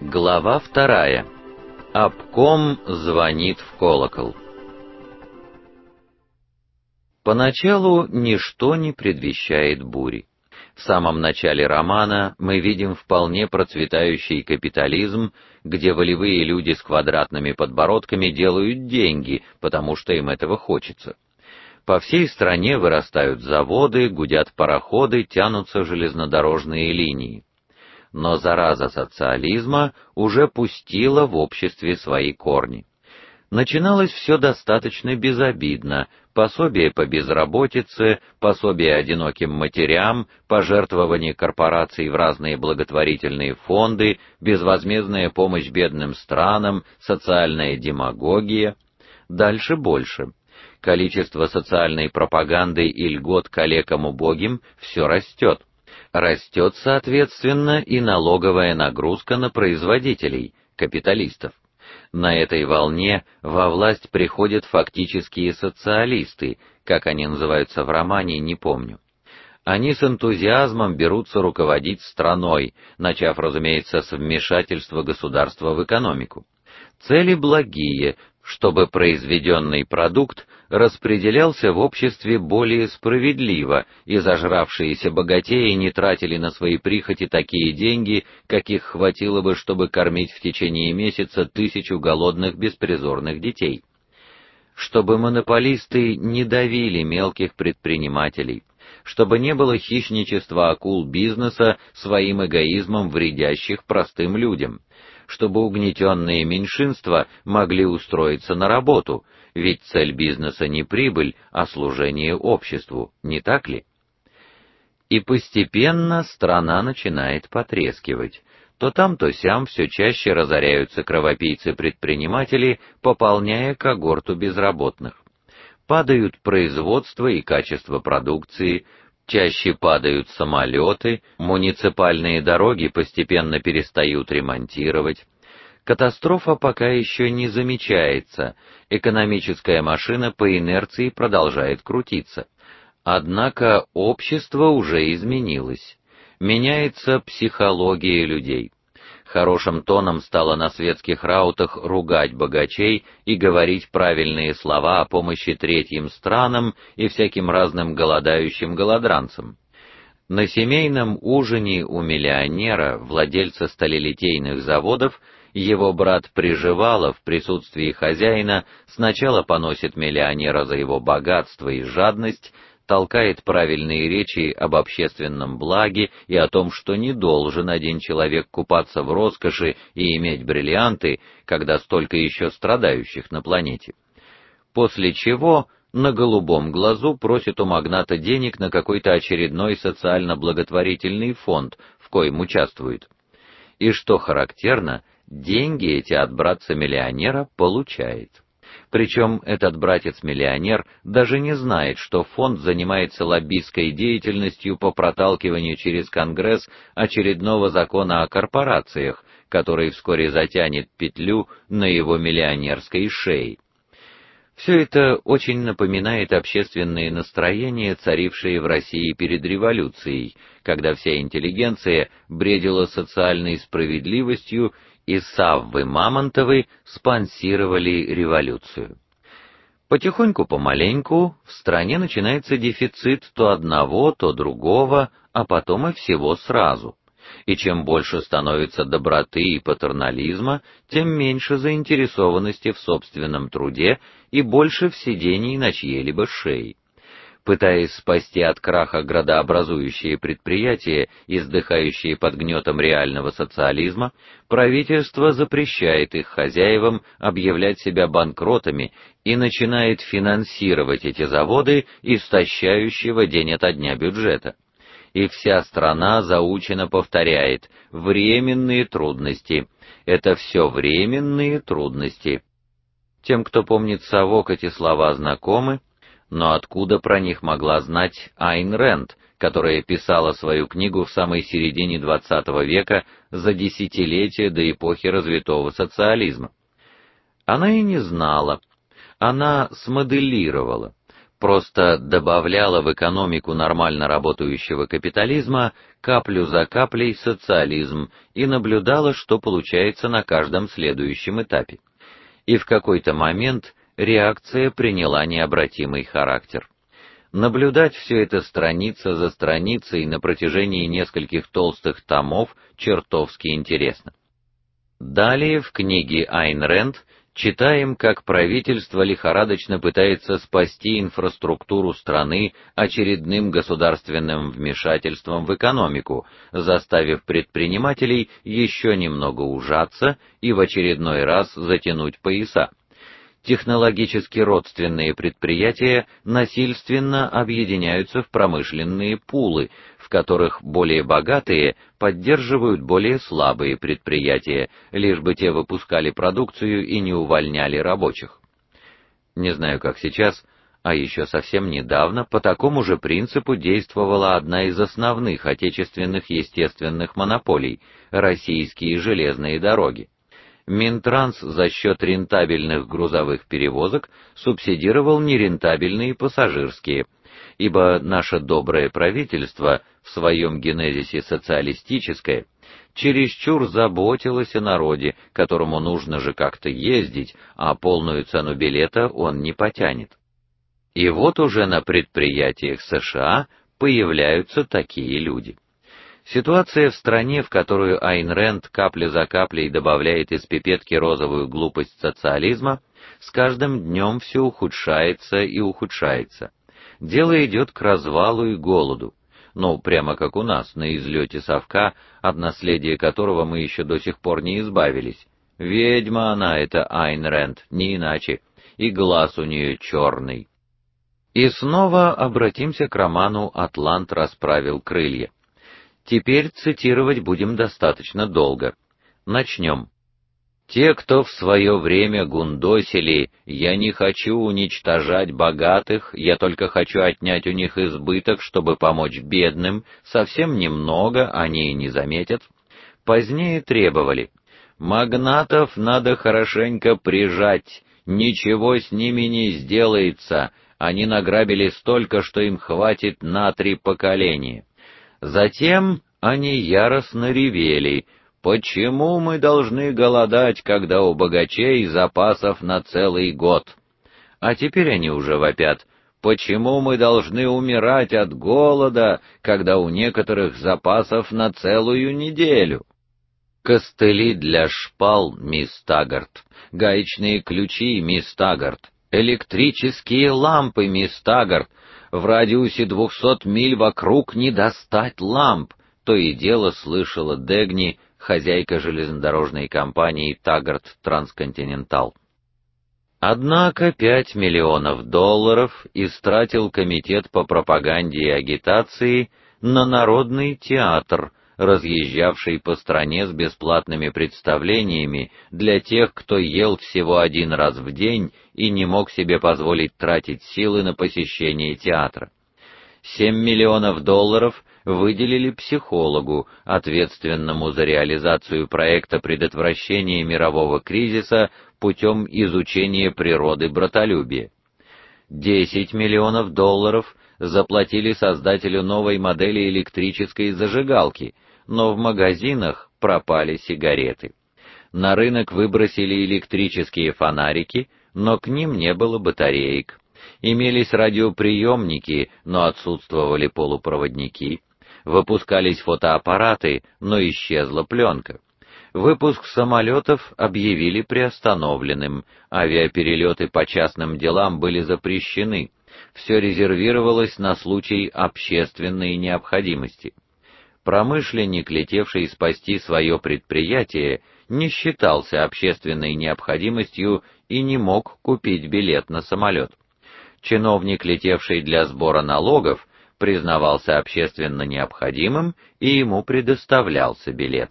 Глава вторая. Обком звонит в колокол. Поначалу ничто не предвещает бури. В самом начале романа мы видим вполне процветающий капитализм, где волевые люди с квадратными подбородками делают деньги, потому что им этого хочется. По всей стране вырастают заводы, гудят пароходы, тянутся железнодорожные линии. Но зараза социализма уже пустила в обществе свои корни. Начиналось все достаточно безобидно: пособие по безработице, пособие одиноким матерям, пожертвования корпораций в разные благотворительные фонды, безвозмездная помощь бедным странам, социальная демагогия. Дальше больше. Количество социальной пропаганды и льгот коллегам убогим все растет. Растет, соответственно, и налоговая нагрузка на производителей, капиталистов. На этой волне во власть приходят фактические социалисты, как они называются в романе, не помню. Они с энтузиазмом берутся руководить страной, начав, разумеется, с вмешательства государства в экономику. Цели благие, чтобы произведенный продукт распределялся в обществе более справедливо, и зажравшиеся богатеи не тратили на свои прихоти такие деньги, каких хватило бы, чтобы кормить в течение месяца тысячу голодных беспризорных детей. Чтобы монополисты не давили мелких предпринимателей, чтобы не было хищничества акул бизнеса своим эгоизмом вредящих простым людям чтобы угнетенные меньшинства могли устроиться на работу, ведь цель бизнеса не прибыль, а служение обществу, не так ли? И постепенно страна начинает потрескивать. То там, то сям все чаще разоряются кровопийцы-предприниматели, пополняя когорту безработных. Падают производство и качество продукции, чаще падают самолеты, муниципальные дороги постепенно перестают ремонтировать. Катастрофа пока еще не замечается. Экономическая машина по инерции продолжает крутиться. Однако общество уже изменилось. Меняется психология людей. Хорошим тоном стало на светских раутах ругать богачей и говорить правильные слова о помощи третьим странам и всяким разным голодающим голодранцам. На семейном ужине у миллионера, владельца сталелитейных заводов, его брат Приживалов в присутствии хозяина сначала поносит миллионера за его богатство и жадность, толкает правильные речи об общественном благе и о том, что не должен один человек купаться в роскоши и иметь бриллианты, когда столько еще страдающих на планете. После чего на голубом глазу просит у магната денег на какой-то очередной социально-благотворительный фонд, в коем участвует. И что характерно, деньги эти от братца-миллионера получает. Причем этот братец-миллионер даже не знает, что фонд занимается лоббистской деятельностью по проталкиванию через Конгресс очередного закона о корпорациях, который вскоре затянет петлю на его миллионерской шее. Все это очень напоминает общественные настроения, царившие в России перед революцией, когда вся интеллигенция бредила социальной справедливостью и Саввы Мамонтовой спонсировали революцию. Потихоньку, помаленьку в стране начинается дефицит то одного, то другого, а потом и всего сразу. И чем больше становится доброты и патернализма, тем меньше заинтересованности в собственном труде и больше в сидении на чьей-либо шее пытаясь спасти от краха градообразующие предприятия, издыхающие под гнетом реального социализма, правительство запрещает их хозяевам объявлять себя банкротами и начинает финансировать эти заводы истощающего день ото дня бюджета. И вся страна заучено повторяет: временные трудности. Это все временные трудности. Тем, кто помнит совок, эти слова знакомы, но откуда про них могла знать Айн Рэнд, которая писала свою книгу в самой середине XX века, за десятилетия до эпохи развитого социализма? Она и не знала. Она смоделировала. просто добавляла в экономику нормально работающего капитализма каплю за каплей социализм и наблюдала, что получается на каждом следующем этапе. И в какой-то момент реакция приняла необратимый характер. Наблюдать все это страница за страницей на протяжении нескольких толстых томов чертовски интересно. Далее в книге Айн Рэнд читаем, как правительство лихорадочно пытается спасти инфраструктуру страны очередным государственным вмешательством в экономику, заставив предпринимателей еще немного ужаться и в очередной раз затянуть пояса технологически родственные предприятия насильственно объединяются в промышленные пулы, в которых более богатые поддерживают более слабые предприятия, лишь бы те выпускали продукцию и не увольняли рабочих. Не знаю, как сейчас, а еще совсем недавно по такому же принципу действовала одна из основных отечественных естественных монополий российские железные дороги. Минтранс за счет рентабельных грузовых перевозок субсидировал нерентабельные пассажирские, ибо наше доброе правительство в своем генезисе социалистическое чересчур заботилось о народе, которому нужно же как-то ездить, а полную цену билета он не потянет. И вот уже на предприятиях США появляются такие люди. Ситуация в стране, в которую Айн Рэнд капля за каплей добавляет из пипетки розовую глупость социализма, с каждым днем все ухудшается и ухудшается. Дело идет к развалу и голоду. Ну, прямо как у нас на излете совка, от наследия которого мы еще до сих пор не избавились. Ведьма она эта Айн Рэнд, не иначе, и глаз у нее черный. И снова обратимся к роману Атлант расправил крылья. Теперь цитировать будем достаточно долго. Начнем. Те, кто в свое время гундосили: "Я не хочу уничтожать богатых, я только хочу отнять у них избыток, чтобы помочь бедным", совсем немного они и не заметят. Позднее требовали: "Магнатов надо хорошенько прижать, ничего с ними не сделается, они награбили столько, что им хватит на три поколения". Затем они яростно ревели: "Почему мы должны голодать, когда у богачей запасов на целый год?" А теперь они уже вопят: "Почему мы должны умирать от голода, когда у некоторых запасов на целую неделю?" Костыли для шпал, мисс Тагарт, гаечные ключи, мисс Тагарт, электрические лампы, мисс Тагарт, в радиусе двухсот миль вокруг не достать ламп, то и дело слышала Дегни, хозяйка железнодорожной компании Тагарт Трансконтинентал. Однако пять миллионов долларов истратил комитет по пропаганде и агитации на народный театр, разъезжавший по стране с бесплатными представлениями для тех, кто ел всего один раз в день и не мог себе позволить тратить силы на посещение театра. 7 миллионов долларов выделили психологу, ответственному за реализацию проекта предотвращения мирового кризиса путем изучения природы братолюбия. 10 миллионов долларов заплатили создателю новой модели электрической зажигалки, но в магазинах пропали сигареты. На рынок выбросили электрические фонарики, но к ним не было батареек. Имелись радиоприемники, но отсутствовали полупроводники. Выпускались фотоаппараты, но исчезла пленка. Выпуск самолетов объявили приостановленным, авиаперелеты по частным делам были запрещены. Все резервировалось на случай общественной необходимости. Промышленник, летевший спасти свое предприятие, не считался общественной необходимостью и не мог купить билет на самолет. Чиновник, летевший для сбора налогов, признавался общественно необходимым, и ему предоставлялся билет.